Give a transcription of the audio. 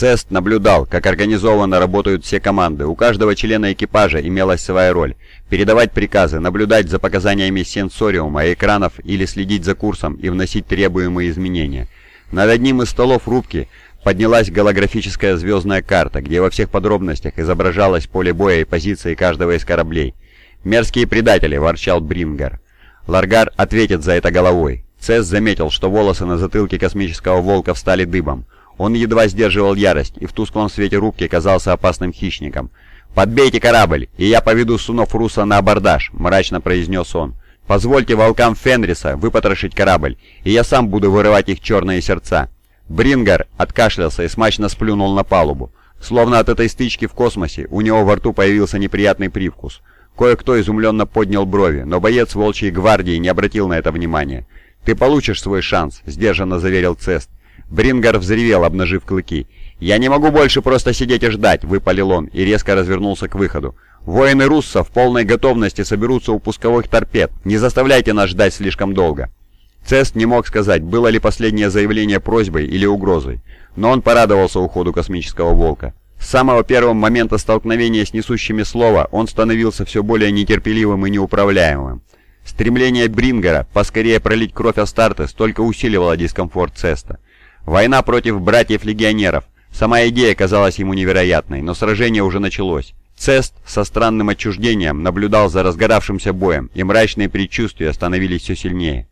Цест наблюдал, как организованно работают все команды. У каждого члена экипажа имелась своя роль. Передавать приказы, наблюдать за показаниями сенсориума, экранов или следить за курсом и вносить требуемые изменения. Над одним из столов рубки поднялась голографическая звездная карта, где во всех подробностях изображалось поле боя и позиции каждого из кораблей. «Мерзкие предатели!» – ворчал Брингер. Ларгар ответит за это головой. Цесс заметил, что волосы на затылке космического волка встали дыбом. Он едва сдерживал ярость и в тусклом свете рубки казался опасным хищником. «Подбейте корабль, и я поведу сунов Руса на абордаж», — мрачно произнес он. «Позвольте волкам Фенриса выпотрошить корабль, и я сам буду вырывать их черные сердца». Брингар откашлялся и смачно сплюнул на палубу. Словно от этой стычки в космосе у него во рту появился неприятный привкус. Кое-кто изумленно поднял брови, но боец Волчьей гвардии не обратил на это внимания. «Ты получишь свой шанс», — сдержанно заверил Цест. Брингар взревел, обнажив клыки. «Я не могу больше просто сидеть и ждать», — выпалил он и резко развернулся к выходу. «Воины Русса в полной готовности соберутся у пусковых торпед. Не заставляйте нас ждать слишком долго». Цест не мог сказать, было ли последнее заявление просьбой или угрозой, но он порадовался уходу космического волка. С самого первого момента столкновения с несущими слова он становился все более нетерпеливым и неуправляемым. Стремление Брингера поскорее пролить кровь Астартес только усиливало дискомфорт Цеста. Война против братьев-легионеров. Сама идея казалась ему невероятной, но сражение уже началось. Цест со странным отчуждением наблюдал за разгоравшимся боем, и мрачные предчувствия становились все сильнее.